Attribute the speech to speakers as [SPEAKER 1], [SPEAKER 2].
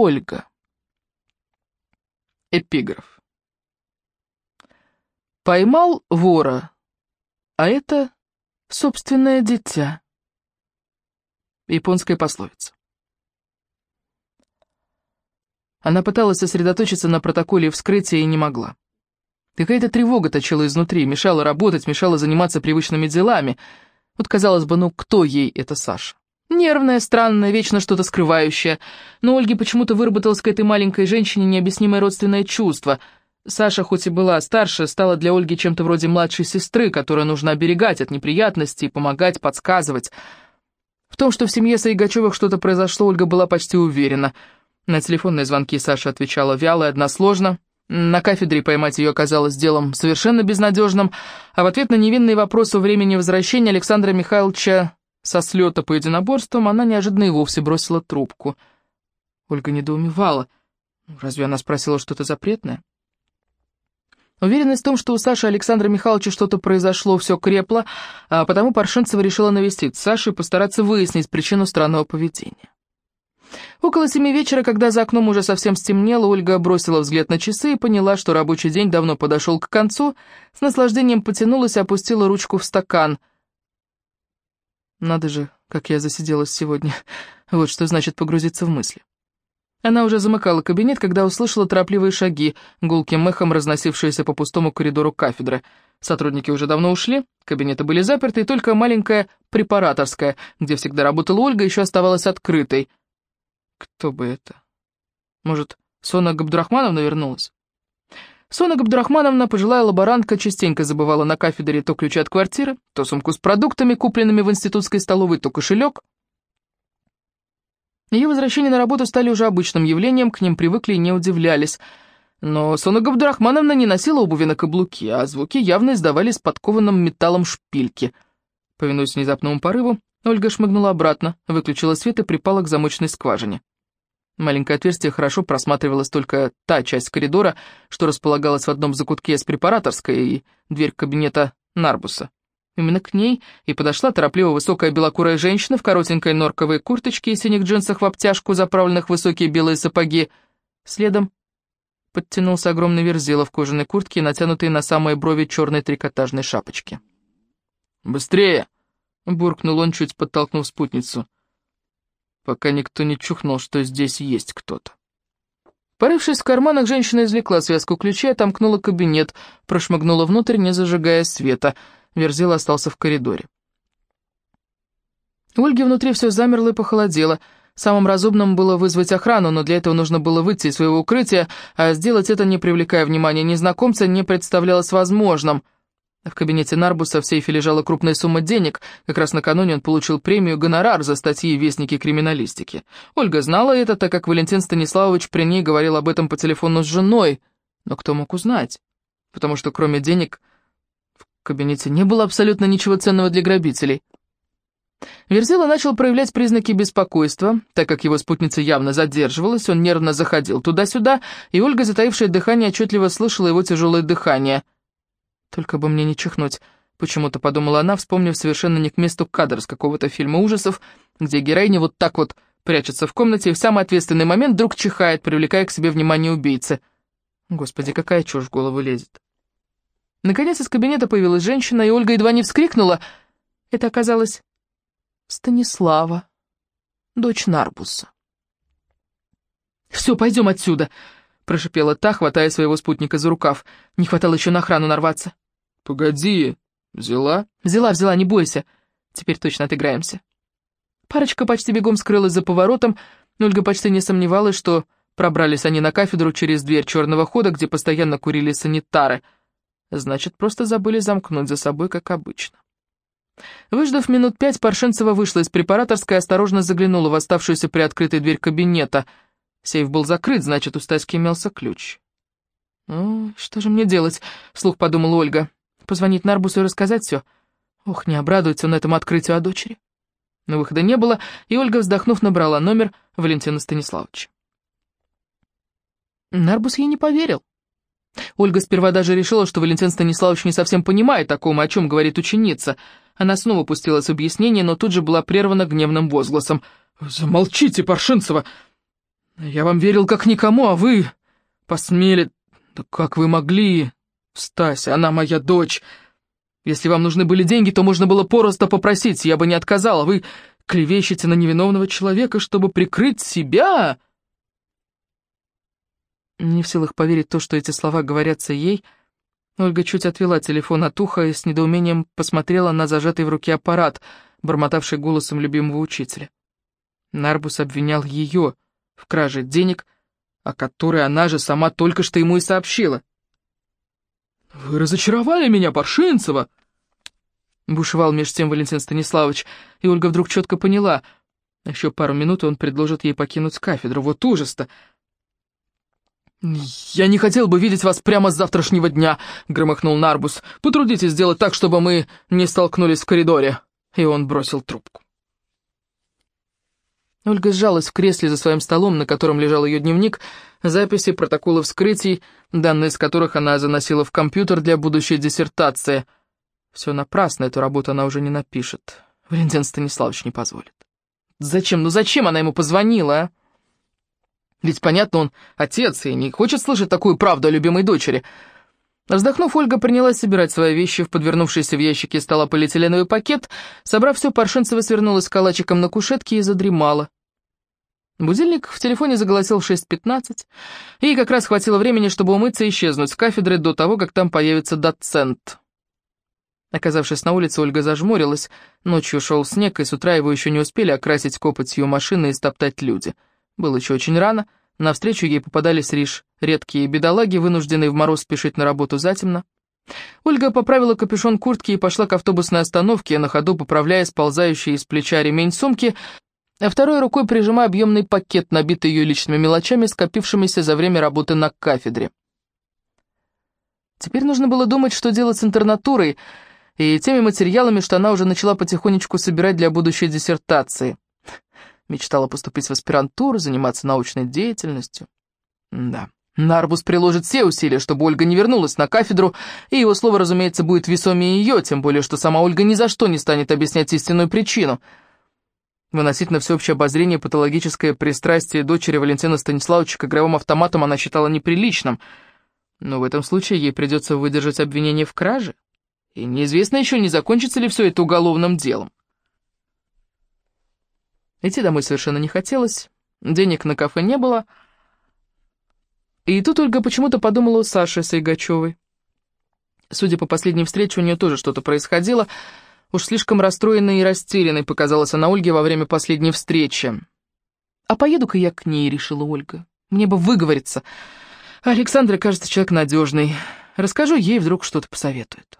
[SPEAKER 1] Ольга. Эпиграф. Поймал вора, а это собственное дитя. Японская пословица. Она пыталась сосредоточиться на протоколе вскрытия и не могла. Какая-то тревога точила изнутри, мешала работать, мешала заниматься привычными делами. Вот, казалось бы, ну кто ей это Саша? Нервная, странная, вечно что-то скрывающая. Но Ольге почему-то выработалось к этой маленькой женщине необъяснимое родственное чувство. Саша, хоть и была старше, стала для Ольги чем-то вроде младшей сестры, которую нужно оберегать от неприятностей, помогать, подсказывать. В том, что в семье Саигачевых что-то произошло, Ольга была почти уверена. На телефонные звонки Саша отвечала вяло и односложно. На кафедре поймать ее оказалось делом совершенно безнадежным, а в ответ на невинные вопросы о времени возвращения Александра Михайловича со слета по единоборствам она неожиданно и вовсе бросила трубку. Ольга недоумевала. Разве она спросила что-то запретное? Уверенность в том, что у Саши Александра Михайловича что-то произошло, все крепло, а потому Паршинцева решила навестить Сашу и постараться выяснить причину странного поведения. Около семи вечера, когда за окном уже совсем стемнело, Ольга бросила взгляд на часы и поняла, что рабочий день давно подошел к концу, с наслаждением потянулась и опустила ручку в стакан — надо же, как я засиделась сегодня. Вот что значит погрузиться в мысли. Она уже замыкала кабинет, когда услышала торопливые шаги, гулким мехом разносившиеся по пустому коридору кафедры. Сотрудники уже давно ушли, кабинеты были заперты, и только маленькая препараторская, где всегда работала Ольга, еще оставалась открытой. Кто бы это? Может, Сона Габдурахмановна вернулась? Сона Габдурахмановна, пожилая лаборантка, частенько забывала на кафедре то ключи от квартиры, то сумку с продуктами, купленными в институтской столовой, то кошелек. Ее возвращение на работу стали уже обычным явлением, к ним привыкли и не удивлялись. Но Сона Габдурахмановна не носила обуви на каблуки, а звуки явно издавались подкованным металлом шпильки. Повинуясь внезапному порыву, Ольга шмыгнула обратно, выключила свет и припала к замочной скважине. Маленькое отверстие хорошо просматривалась только та часть коридора, что располагалась в одном закутке с препараторской и дверь кабинета Нарбуса. Именно к ней и подошла торопливо высокая белокурая женщина в коротенькой норковой курточке и синих джинсах в обтяжку, заправленных в высокие белые сапоги. Следом подтянулся огромный верзила в кожаной куртке натянутой на самые брови черной трикотажной шапочки. «Быстрее!» — буркнул он, чуть подтолкнув спутницу пока никто не чухнул, что здесь есть кто-то. Порывшись в карманах, женщина извлекла связку ключей, отомкнула кабинет, прошмыгнула внутрь, не зажигая света. Верзил остался в коридоре. У внутри все замерло и похолодело. Самым разумным было вызвать охрану, но для этого нужно было выйти из своего укрытия, а сделать это, не привлекая внимания незнакомца, не представлялось возможным — в кабинете Нарбуса в сейфе лежала крупная сумма денег. Как раз накануне он получил премию «Гонорар» за статьи «Вестники криминалистики». Ольга знала это, так как Валентин Станиславович при ней говорил об этом по телефону с женой. Но кто мог узнать? Потому что кроме денег в кабинете не было абсолютно ничего ценного для грабителей. Верзила начал проявлять признаки беспокойства, так как его спутница явно задерживалась, он нервно заходил туда-сюда, и Ольга, затаившая дыхание, отчетливо слышала его тяжелое дыхание — только бы мне не чихнуть, почему-то подумала она, вспомнив совершенно не к месту кадр с какого-то фильма ужасов, где героиня вот так вот прячется в комнате и в самый ответственный момент вдруг чихает, привлекая к себе внимание убийцы. Господи, какая чушь в голову лезет. Наконец из кабинета появилась женщина, и Ольга едва не вскрикнула. Это оказалось Станислава, дочь Нарбуса. «Все, пойдем отсюда!» Прошипела та, хватая своего спутника за рукав. Не хватало еще на охрану нарваться.
[SPEAKER 2] «Погоди, взяла?»
[SPEAKER 1] «Взяла, взяла, не бойся. Теперь точно отыграемся». Парочка почти бегом скрылась за поворотом, но Ольга почти не сомневалась, что пробрались они на кафедру через дверь черного хода, где постоянно курили санитары. Значит, просто забыли замкнуть за собой, как обычно. Выждав минут пять, Паршенцева вышла из препараторской и осторожно заглянула в оставшуюся приоткрытой дверь кабинета — Сейф был закрыт, значит, у Стаськи имелся ключ. «Ну, что же мне делать?» — вслух подумала Ольга. «Позвонить Нарбусу и рассказать все? Ох, не обрадуется он этому открытию о дочери». Но выхода не было, и Ольга, вздохнув, набрала номер Валентина Станиславовича. Нарбус ей не поверил. Ольга сперва даже решила, что Валентин Станиславович не совсем понимает о ком, о чем говорит ученица. Она снова пустилась в объяснение, но тут же была прервана гневным возгласом. «Замолчите, Паршинцева! Я вам верил как никому, а вы посмели... Да как вы могли? Стась, она моя дочь. Если вам нужны были деньги, то можно было просто попросить, я бы не отказала. Вы клевещете на невиновного человека, чтобы прикрыть себя. Не в силах поверить то, что эти слова говорятся ей, Ольга чуть отвела телефон от уха и с недоумением посмотрела на зажатый в руке аппарат, бормотавший голосом любимого учителя. Нарбус обвинял ее в краже денег, о которой она же сама только что ему и сообщила. «Вы разочаровали меня, Паршинцева!» Бушевал меж тем Валентин Станиславович, и Ольга вдруг четко поняла. Еще пару минут, он предложит ей покинуть кафедру. Вот ужас-то! «Я не хотел бы видеть вас прямо с завтрашнего дня», — громыхнул Нарбус. «Потрудитесь сделать так, чтобы мы не столкнулись в коридоре». И он бросил трубку. Ольга сжалась в кресле за своим столом, на котором лежал ее дневник, записи протоколов вскрытий, данные из которых она заносила в компьютер для будущей диссертации. Все напрасно, эту работу она уже не напишет. Валентин Станиславович не позволит. Зачем, ну зачем она ему позвонила, а? Ведь, понятно, он отец и не хочет слышать такую правду о любимой дочери. Вздохнув, Ольга принялась собирать свои вещи в подвернувшийся в ящике стола полиэтиленовый пакет. Собрав все, Паршинцева свернулась калачиком на кушетке и задремала. Будильник в телефоне заголосил в 6.15, и как раз хватило времени, чтобы умыться и исчезнуть с кафедры до того, как там появится доцент. Оказавшись на улице, Ольга зажмурилась. Ночью шел снег, и с утра его еще не успели окрасить копотью машины и стоптать люди — было еще очень рано, навстречу ей попадались лишь редкие бедолаги, вынужденные в мороз спешить на работу затемно. Ольга поправила капюшон куртки и пошла к автобусной остановке, на ходу поправляя сползающий из плеча ремень сумки, а второй рукой прижимая объемный пакет, набитый ее личными мелочами, скопившимися за время работы на кафедре. Теперь нужно было думать, что делать с интернатурой и теми материалами, что она уже начала потихонечку собирать для будущей диссертации. Мечтала поступить в аспирантуру, заниматься научной деятельностью. Да, Нарбус приложит все усилия, чтобы Ольга не вернулась на кафедру, и его слово, разумеется, будет весомее ее, тем более, что сама Ольга ни за что не станет объяснять истинную причину. Выносить на всеобщее обозрение патологическое пристрастие дочери Валентина Станиславовича к игровым автоматам она считала неприличным, но в этом случае ей придется выдержать обвинение в краже, и неизвестно еще, не закончится ли все это уголовным делом. Идти домой совершенно не хотелось, денег на кафе не было. И тут Ольга почему-то подумала о Саше Сайгачевой. Судя по последней встрече, у нее тоже что-то происходило. Уж слишком расстроенной и растерянной показалась она Ольге во время последней встречи. «А поеду-ка я к ней», — решила Ольга. «Мне бы выговориться. Александра, кажется, человек надежный. Расскажу ей, вдруг что-то посоветует».